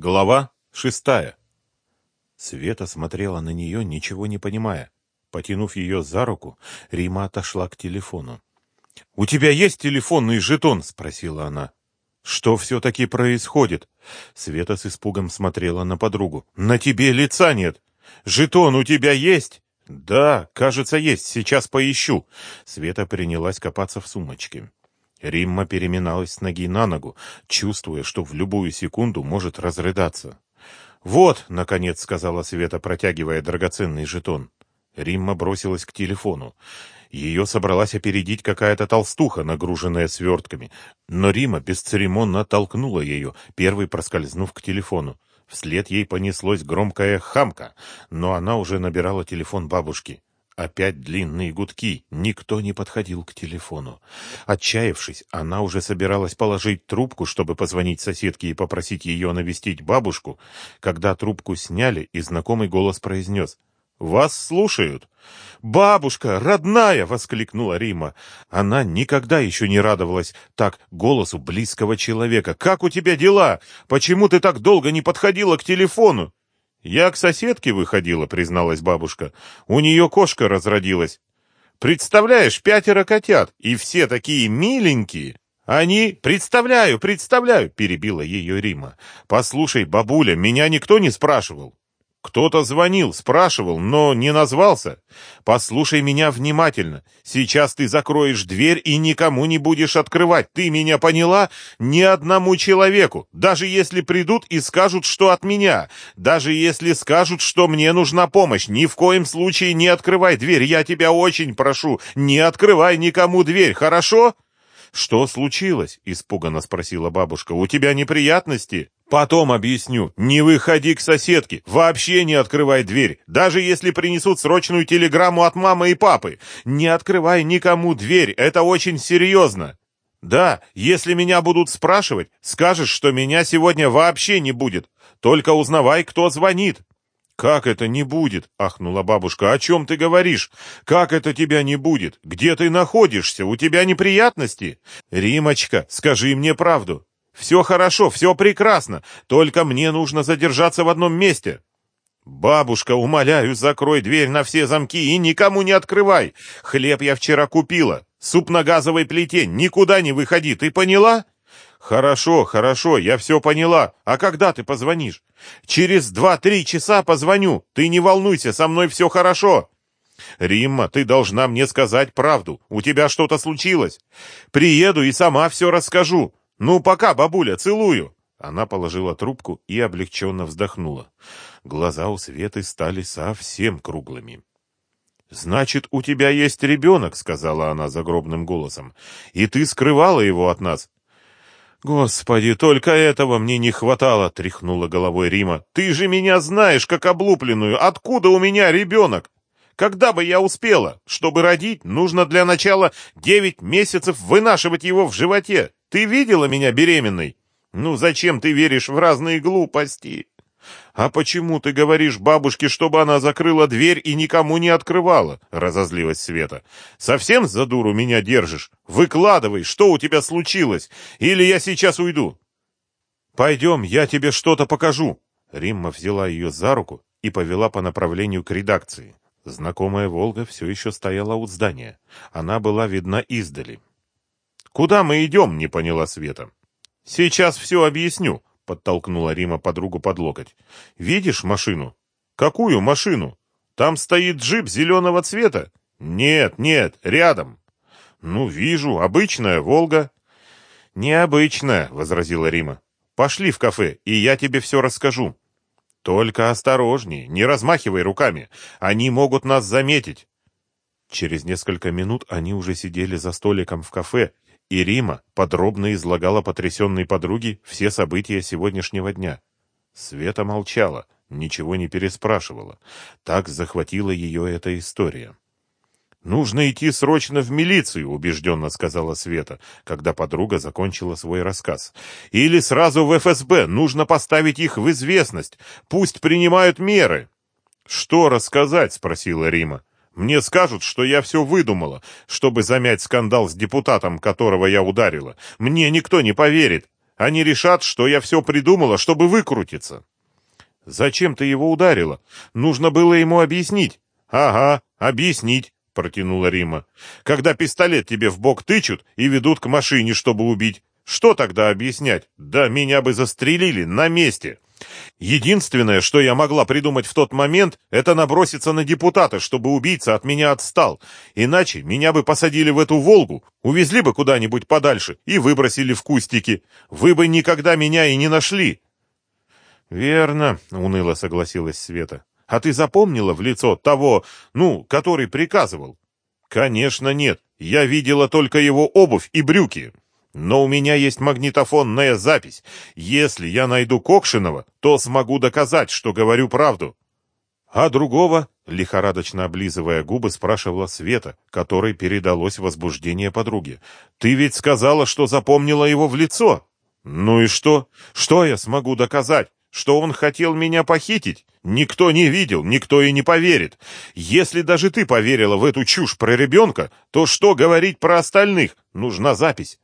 Глава шестая. Света смотрела на нее, ничего не понимая. Потянув ее за руку, Рима отошла к телефону. «У тебя есть телефонный жетон?» — спросила она. «Что все-таки происходит?» Света с испугом смотрела на подругу. «На тебе лица нет! Жетон у тебя есть?» «Да, кажется, есть. Сейчас поищу». Света принялась копаться в сумочке. Римма переминалась с ноги на ногу, чувствуя, что в любую секунду может разрыдаться. «Вот», — наконец сказала Света, протягивая драгоценный жетон. Римма бросилась к телефону. Ее собралась опередить какая-то толстуха, нагруженная свертками. Но Рима бесцеремонно толкнула ее, первой проскользнув к телефону. Вслед ей понеслось громкое «хамка», но она уже набирала телефон бабушки. Опять длинные гудки. Никто не подходил к телефону. Отчаявшись, она уже собиралась положить трубку, чтобы позвонить соседке и попросить ее навестить бабушку, когда трубку сняли, и знакомый голос произнес «Вас слушают!» «Бабушка, родная!» — воскликнула Рима. Она никогда еще не радовалась так голосу близкого человека. «Как у тебя дела? Почему ты так долго не подходила к телефону?» «Я к соседке выходила», — призналась бабушка. «У нее кошка разродилась. Представляешь, пятеро котят, и все такие миленькие». «Они... Представляю, представляю!» — перебила ее Рима. «Послушай, бабуля, меня никто не спрашивал. Кто-то звонил, спрашивал, но не назвался. Послушай меня внимательно. Сейчас ты закроешь дверь и никому не будешь открывать. Ты меня поняла? Ни одному человеку. Даже если придут и скажут, что от меня. Даже если скажут, что мне нужна помощь. Ни в коем случае не открывай дверь. Я тебя очень прошу. Не открывай никому дверь, хорошо? «Что случилось?» — испуганно спросила бабушка. «У тебя неприятности?» «Потом объясню. Не выходи к соседке. Вообще не открывай дверь. Даже если принесут срочную телеграмму от мамы и папы. Не открывай никому дверь. Это очень серьезно». «Да, если меня будут спрашивать, скажешь, что меня сегодня вообще не будет. Только узнавай, кто звонит». «Как это не будет?» — ахнула бабушка. «О чем ты говоришь? Как это тебя не будет? Где ты находишься? У тебя неприятности?» «Римочка, скажи мне правду. Все хорошо, все прекрасно, только мне нужно задержаться в одном месте». «Бабушка, умоляю, закрой дверь на все замки и никому не открывай. Хлеб я вчера купила. Суп на газовой плите. Никуда не выходи, ты поняла?» «Хорошо, хорошо, я все поняла. А когда ты позвонишь?» «Через два-три часа позвоню. Ты не волнуйся, со мной все хорошо». «Римма, ты должна мне сказать правду. У тебя что-то случилось. Приеду и сама все расскажу. Ну, пока, бабуля, целую». Она положила трубку и облегченно вздохнула. Глаза у Светы стали совсем круглыми. «Значит, у тебя есть ребенок», — сказала она загробным голосом, — «и ты скрывала его от нас. «Господи, только этого мне не хватало!» — тряхнула головой Рима. «Ты же меня знаешь, как облупленную! Откуда у меня ребенок? Когда бы я успела? Чтобы родить, нужно для начала девять месяцев вынашивать его в животе. Ты видела меня беременной? Ну зачем ты веришь в разные глупости?» «А почему ты говоришь бабушке, чтобы она закрыла дверь и никому не открывала?» — разозлилась Света. «Совсем за дуру меня держишь? Выкладывай, что у тебя случилось, или я сейчас уйду». «Пойдем, я тебе что-то покажу». Римма взяла ее за руку и повела по направлению к редакции. Знакомая «Волга» все еще стояла у здания. Она была видна издали. «Куда мы идем?» — не поняла Света. «Сейчас все объясню», подтолкнула Рима подругу под локоть. «Видишь машину?» «Какую машину? Там стоит джип зеленого цвета?» «Нет, нет, рядом». «Ну, вижу, обычная «Волга». «Необычная», — возразила Рима. «Пошли в кафе, и я тебе все расскажу». «Только осторожнее, не размахивай руками, они могут нас заметить». Через несколько минут они уже сидели за столиком в кафе и Рима подробно излагала потрясенной подруге все события сегодняшнего дня. Света молчала, ничего не переспрашивала. Так захватила ее эта история. «Нужно идти срочно в милицию», — убежденно сказала Света, когда подруга закончила свой рассказ. «Или сразу в ФСБ. Нужно поставить их в известность. Пусть принимают меры». «Что рассказать?» — спросила Рима. Мне скажут, что я все выдумала, чтобы замять скандал с депутатом, которого я ударила. Мне никто не поверит. Они решат, что я все придумала, чтобы выкрутиться. Зачем ты его ударила? Нужно было ему объяснить. Ага, объяснить, протянула Рима. Когда пистолет тебе в бок тычут и ведут к машине, чтобы убить. Что тогда объяснять? Да меня бы застрелили на месте. Единственное, что я могла придумать в тот момент, это наброситься на депутата, чтобы убийца от меня отстал. Иначе меня бы посадили в эту «Волгу», увезли бы куда-нибудь подальше и выбросили в кустики. Вы бы никогда меня и не нашли. Верно, уныло согласилась Света. А ты запомнила в лицо того, ну, который приказывал? Конечно, нет. Я видела только его обувь и брюки. Но у меня есть магнитофонная запись. Если я найду Кокшинова, то смогу доказать, что говорю правду. А другого, лихорадочно облизывая губы, спрашивала Света, которой передалось возбуждение подруги. Ты ведь сказала, что запомнила его в лицо. Ну и что? Что я смогу доказать? Что он хотел меня похитить? Никто не видел, никто и не поверит. Если даже ты поверила в эту чушь про ребенка, то что говорить про остальных? Нужна запись.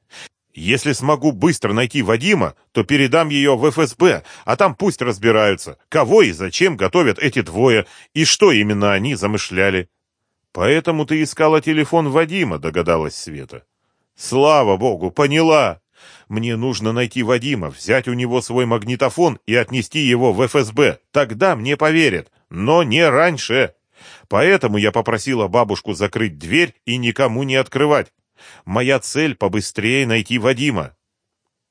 Если смогу быстро найти Вадима, то передам ее в ФСБ, а там пусть разбираются, кого и зачем готовят эти двое, и что именно они замышляли. Поэтому ты искала телефон Вадима, догадалась Света. Слава богу, поняла. Мне нужно найти Вадима, взять у него свой магнитофон и отнести его в ФСБ. Тогда мне поверят, но не раньше. Поэтому я попросила бабушку закрыть дверь и никому не открывать. Моя цель — побыстрее найти Вадима.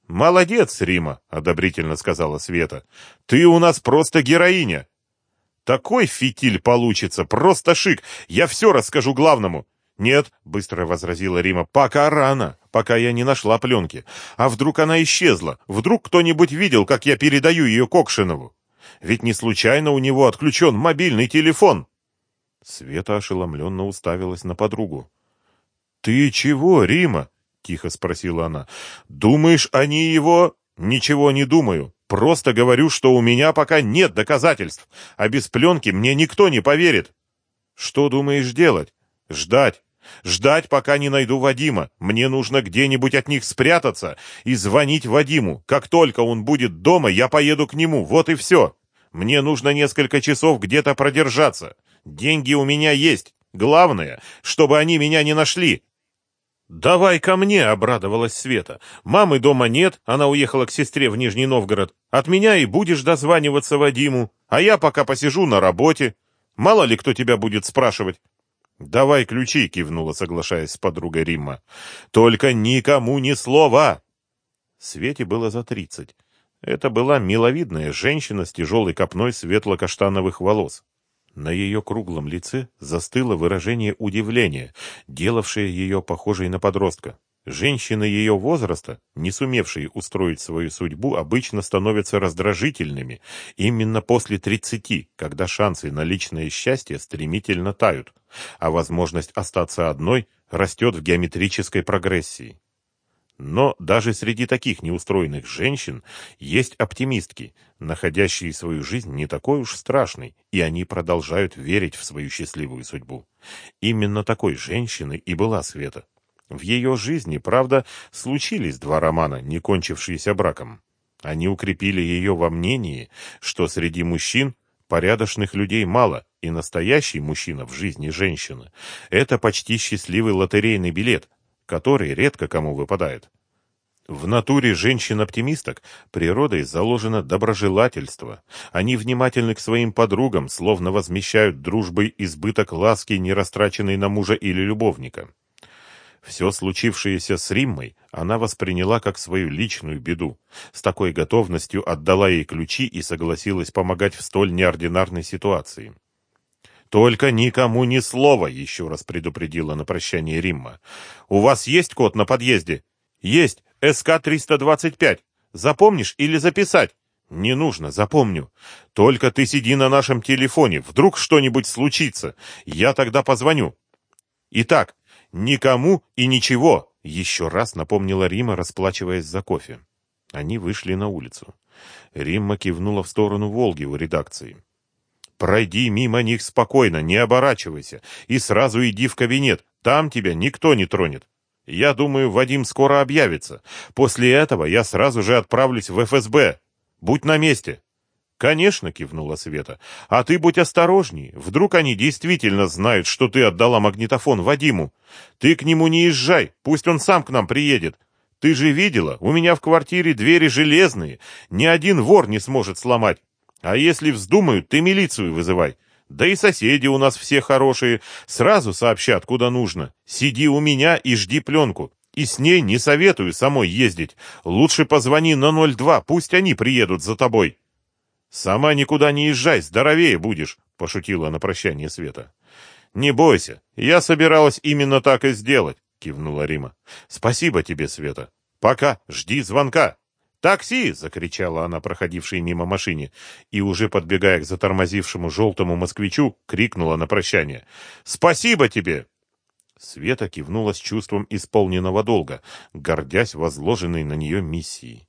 «Молодец, Рима», — одобрительно сказала Света. «Ты у нас просто героиня». «Такой фитиль получится, просто шик. Я все расскажу главному». «Нет», — быстро возразила Рима, — «пока рано, пока я не нашла пленки. А вдруг она исчезла? Вдруг кто-нибудь видел, как я передаю ее Кокшинову? Ведь не случайно у него отключен мобильный телефон». Света ошеломленно уставилась на подругу. «Ты чего, Рима?» — тихо спросила она. «Думаешь, они его...» «Ничего не думаю. Просто говорю, что у меня пока нет доказательств, а без пленки мне никто не поверит». «Что думаешь делать?» «Ждать. Ждать, пока не найду Вадима. Мне нужно где-нибудь от них спрятаться и звонить Вадиму. Как только он будет дома, я поеду к нему. Вот и все. Мне нужно несколько часов где-то продержаться. Деньги у меня есть. Главное, чтобы они меня не нашли. «Давай ко мне!» — обрадовалась Света. «Мамы дома нет, она уехала к сестре в Нижний Новгород. От меня и будешь дозваниваться Вадиму, а я пока посижу на работе. Мало ли кто тебя будет спрашивать». «Давай ключи!» — кивнула, соглашаясь с подругой Римма. «Только никому ни слова!» Свете было за тридцать. Это была миловидная женщина с тяжелой копной светло-каштановых волос. На ее круглом лице застыло выражение удивления, делавшее ее похожей на подростка. Женщины ее возраста, не сумевшие устроить свою судьбу, обычно становятся раздражительными именно после тридцати, когда шансы на личное счастье стремительно тают, а возможность остаться одной растет в геометрической прогрессии. Но даже среди таких неустроенных женщин есть оптимистки, находящие свою жизнь не такой уж страшной, и они продолжают верить в свою счастливую судьбу. Именно такой женщиной и была Света. В ее жизни, правда, случились два романа, не кончившиеся браком. Они укрепили ее во мнении, что среди мужчин порядочных людей мало, и настоящий мужчина в жизни женщины – это почти счастливый лотерейный билет, который редко кому выпадает. В натуре женщин-оптимисток природой заложено доброжелательство. Они внимательны к своим подругам, словно возмещают дружбой избыток ласки, не растраченной на мужа или любовника. Все случившееся с Риммой она восприняла как свою личную беду. С такой готовностью отдала ей ключи и согласилась помогать в столь неординарной ситуации. «Только никому ни слова!» — еще раз предупредила на прощание Римма. «У вас есть код на подъезде?» «Есть! СК-325! Запомнишь или записать?» «Не нужно, запомню. Только ты сиди на нашем телефоне, вдруг что-нибудь случится. Я тогда позвоню». «Итак, никому и ничего!» — еще раз напомнила Рима, расплачиваясь за кофе. Они вышли на улицу. Римма кивнула в сторону Волги у редакции. Пройди мимо них спокойно, не оборачивайся, и сразу иди в кабинет, там тебя никто не тронет. Я думаю, Вадим скоро объявится. После этого я сразу же отправлюсь в ФСБ. Будь на месте. «Конечно», — кивнула Света. «А ты будь осторожней. Вдруг они действительно знают, что ты отдала магнитофон Вадиму. Ты к нему не езжай, пусть он сам к нам приедет. Ты же видела, у меня в квартире двери железные, ни один вор не сможет сломать. А если вздумают, ты милицию вызывай. Да и соседи у нас все хорошие, сразу сообщат, куда нужно. Сиди у меня и жди пленку. И с ней не советую самой ездить. Лучше позвони на 02, пусть они приедут за тобой». «Сама никуда не езжай, здоровее будешь», — пошутила на прощание Света. «Не бойся, я собиралась именно так и сделать», — кивнула Рима. «Спасибо тебе, Света. Пока, жди звонка». «Такси!» — закричала она, проходившей мимо машине, и, уже подбегая к затормозившему желтому москвичу, крикнула на прощание. «Спасибо тебе!» Света кивнула с чувством исполненного долга, гордясь возложенной на нее миссией.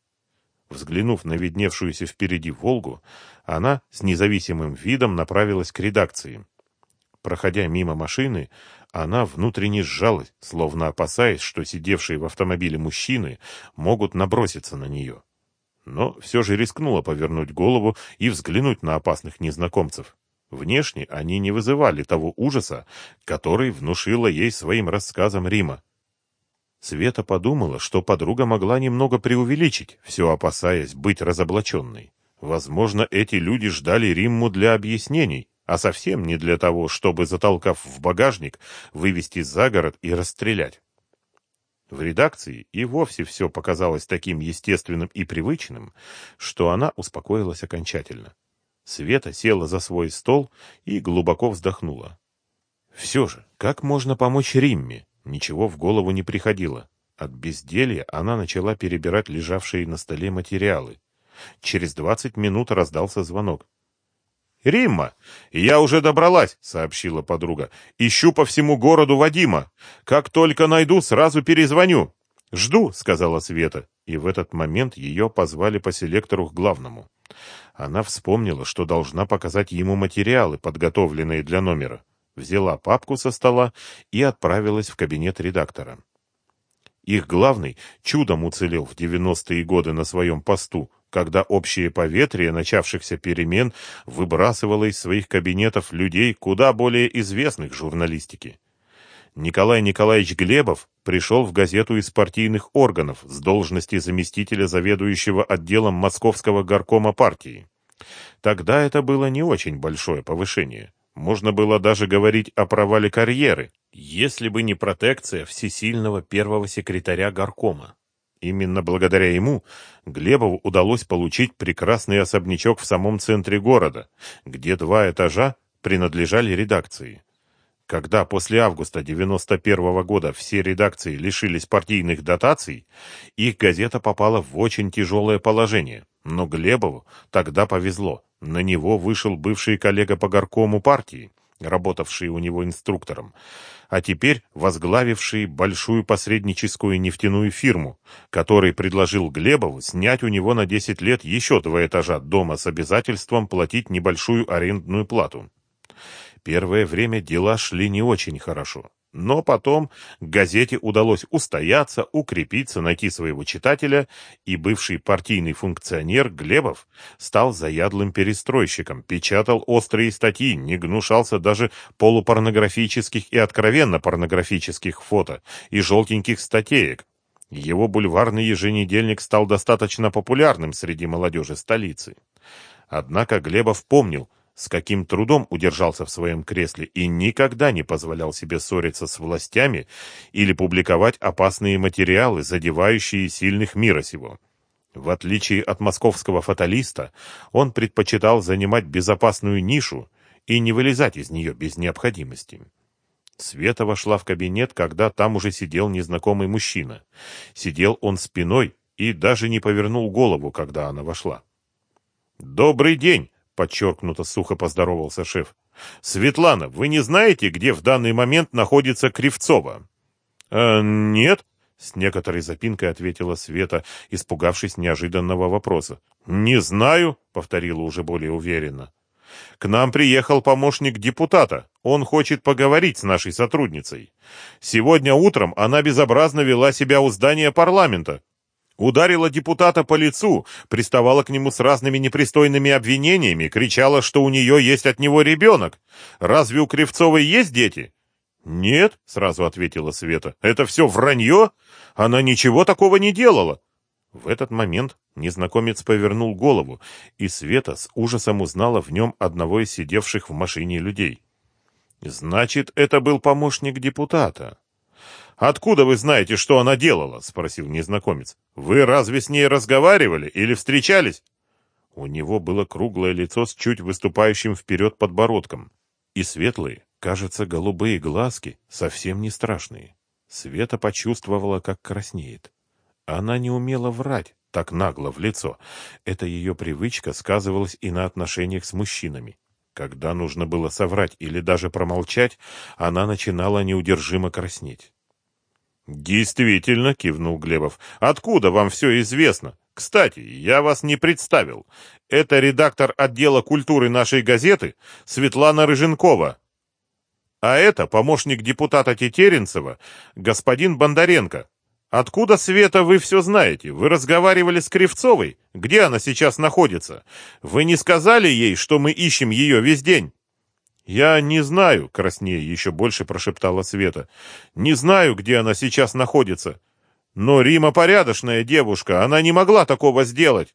Взглянув на видневшуюся впереди «Волгу», она с независимым видом направилась к редакции. Проходя мимо машины, она внутренне сжалась, словно опасаясь, что сидевшие в автомобиле мужчины могут наброситься на нее. Но все же рискнула повернуть голову и взглянуть на опасных незнакомцев. Внешне они не вызывали того ужаса, который внушила ей своим рассказом Рима. Света подумала, что подруга могла немного преувеличить, все опасаясь быть разоблаченной. Возможно, эти люди ждали Римму для объяснений, а совсем не для того, чтобы, затолкав в багажник, вывести за город и расстрелять. В редакции и вовсе все показалось таким естественным и привычным, что она успокоилась окончательно. Света села за свой стол и глубоко вздохнула. Все же, как можно помочь Римме? Ничего в голову не приходило. От безделья она начала перебирать лежавшие на столе материалы. Через двадцать минут раздался звонок. «Римма, я уже добралась», — сообщила подруга. «Ищу по всему городу Вадима. Как только найду, сразу перезвоню». «Жду», — сказала Света, и в этот момент ее позвали по селектору к главному. Она вспомнила, что должна показать ему материалы, подготовленные для номера взяла папку со стола и отправилась в кабинет редактора. Их главный чудом уцелел в 90-е годы на своем посту, когда общее поветрие начавшихся перемен выбрасывало из своих кабинетов людей куда более известных журналистики. Николай Николаевич Глебов пришел в газету из партийных органов с должности заместителя заведующего отделом Московского горкома партии. Тогда это было не очень большое повышение. Можно было даже говорить о провале карьеры, если бы не протекция всесильного первого секретаря горкома. Именно благодаря ему Глебову удалось получить прекрасный особнячок в самом центре города, где два этажа принадлежали редакции. Когда после августа 91 -го года все редакции лишились партийных дотаций, их газета попала в очень тяжелое положение. Но Глебову тогда повезло. На него вышел бывший коллега по горкому партии, работавший у него инструктором, а теперь возглавивший большую посредническую нефтяную фирму, который предложил Глебову снять у него на 10 лет еще два этажа дома с обязательством платить небольшую арендную плату. Первое время дела шли не очень хорошо. Но потом газете удалось устояться, укрепиться, найти своего читателя, и бывший партийный функционер Глебов стал заядлым перестройщиком, печатал острые статьи, не гнушался даже полупорнографических и откровенно порнографических фото и желтеньких статеек. Его бульварный еженедельник стал достаточно популярным среди молодежи столицы. Однако Глебов помнил, с каким трудом удержался в своем кресле и никогда не позволял себе ссориться с властями или публиковать опасные материалы, задевающие сильных мира сего. В отличие от московского фаталиста, он предпочитал занимать безопасную нишу и не вылезать из нее без необходимости. Света вошла в кабинет, когда там уже сидел незнакомый мужчина. Сидел он спиной и даже не повернул голову, когда она вошла. «Добрый день!» Подчеркнуто сухо поздоровался шеф. Светлана, вы не знаете, где в данный момент находится Кривцова? Э, нет, с некоторой запинкой ответила Света, испугавшись неожиданного вопроса. Не знаю, повторила уже более уверенно. К нам приехал помощник депутата. Он хочет поговорить с нашей сотрудницей. Сегодня утром она безобразно вела себя у здания парламента. Ударила депутата по лицу, приставала к нему с разными непристойными обвинениями, кричала, что у нее есть от него ребенок. Разве у Кривцовой есть дети? «Нет», — сразу ответила Света, — «это все вранье? Она ничего такого не делала». В этот момент незнакомец повернул голову, и Света с ужасом узнала в нем одного из сидевших в машине людей. «Значит, это был помощник депутата». «Откуда вы знаете, что она делала?» — спросил незнакомец. «Вы разве с ней разговаривали или встречались?» У него было круглое лицо с чуть выступающим вперед подбородком и светлые, кажется, голубые глазки, совсем не страшные. Света почувствовала, как краснеет. Она не умела врать так нагло в лицо. Эта ее привычка сказывалась и на отношениях с мужчинами. Когда нужно было соврать или даже промолчать, она начинала неудержимо краснеть. «Действительно», — кивнул Глебов, — «откуда вам все известно? Кстати, я вас не представил. Это редактор отдела культуры нашей газеты Светлана Рыженкова. А это помощник депутата Тетеренцева, господин Бондаренко. Откуда, Света, вы все знаете? Вы разговаривали с Кривцовой? Где она сейчас находится? Вы не сказали ей, что мы ищем ее весь день? Я не знаю, краснее еще больше прошептала Света. Не знаю, где она сейчас находится. Но Рима порядочная девушка, она не могла такого сделать.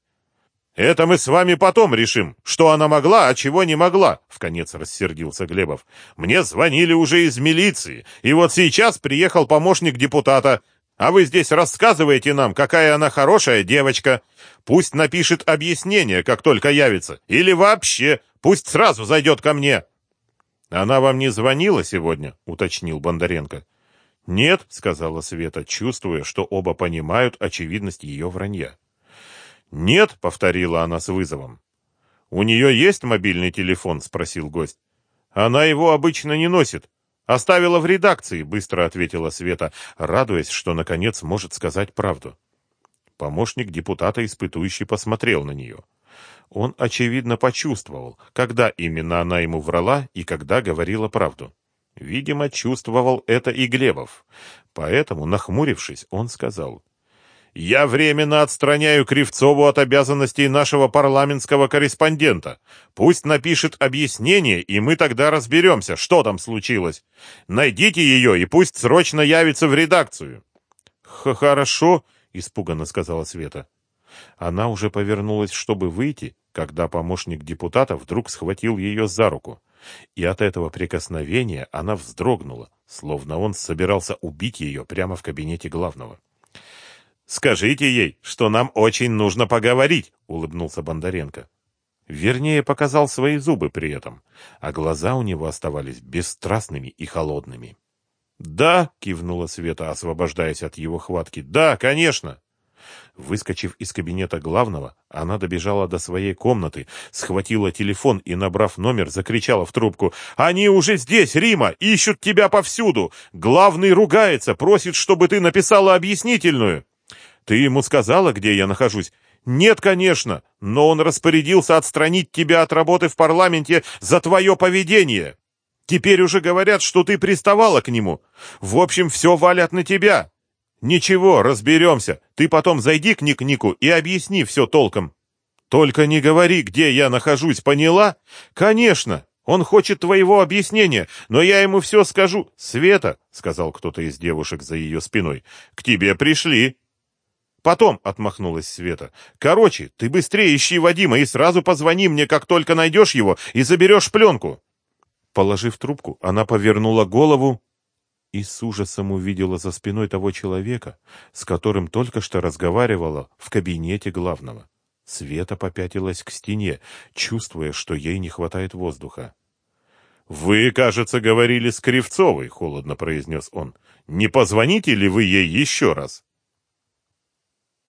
Это мы с вами потом решим, что она могла, а чего не могла, вконец рассердился Глебов. Мне звонили уже из милиции, и вот сейчас приехал помощник депутата. А вы здесь рассказываете нам, какая она хорошая девочка. Пусть напишет объяснение, как только явится. Или вообще, пусть сразу зайдет ко мне. Она вам не звонила сегодня, уточнил Бондаренко. Нет, сказала Света, чувствуя, что оба понимают очевидность ее вранья. Нет, повторила она с вызовом. У нее есть мобильный телефон, спросил гость. Она его обычно не носит. «Оставила в редакции», — быстро ответила Света, радуясь, что, наконец, может сказать правду. Помощник депутата, испытующий, посмотрел на нее. Он, очевидно, почувствовал, когда именно она ему врала и когда говорила правду. Видимо, чувствовал это и Глебов. Поэтому, нахмурившись, он сказал, я временно отстраняю Кривцову от обязанностей нашего парламентского корреспондента. Пусть напишет объяснение, и мы тогда разберемся, что там случилось. Найдите ее, и пусть срочно явится в редакцию. «Хорошо», — испуганно сказала Света. Она уже повернулась, чтобы выйти, когда помощник депутата вдруг схватил ее за руку. И от этого прикосновения она вздрогнула, словно он собирался убить ее прямо в кабинете главного. Скажите ей, что нам очень нужно поговорить, улыбнулся Бондаренко. Вернее, показал свои зубы при этом, а глаза у него оставались бесстрастными и холодными. «Да», — кивнула Света, освобождаясь от его хватки, — «да, конечно». Выскочив из кабинета главного, она добежала до своей комнаты, схватила телефон и, набрав номер, закричала в трубку. «Они уже здесь, Рима! Ищут тебя повсюду! Главный ругается, просит, чтобы ты написала объяснительную!» Ты ему сказала, где я нахожусь? Нет, конечно, но он распорядился отстранить тебя от работы в парламенте за твое поведение. Теперь уже говорят, что ты приставала к нему. В общем, все валят на тебя. Ничего, разберемся. Ты потом зайди к Ник-Нику и объясни все толком. Только не говори, где я нахожусь, поняла? Конечно. Он хочет твоего объяснения, но я ему все скажу. Света, сказал кто-то из девушек за ее спиной, к тебе пришли. Потом, — отмахнулась Света. Короче, ты быстрее ищи Вадима и сразу позвони мне, как только найдешь его, и заберешь пленку. Положив трубку, она повернула голову и с ужасом увидела за спиной того человека, с которым только что разговаривала в кабинете главного. Света попятилась к стене, чувствуя, что ей не хватает воздуха. «Вы, кажется, говорили с Кривцовой», — холодно произнес он. «Не позвоните ли вы ей еще раз?»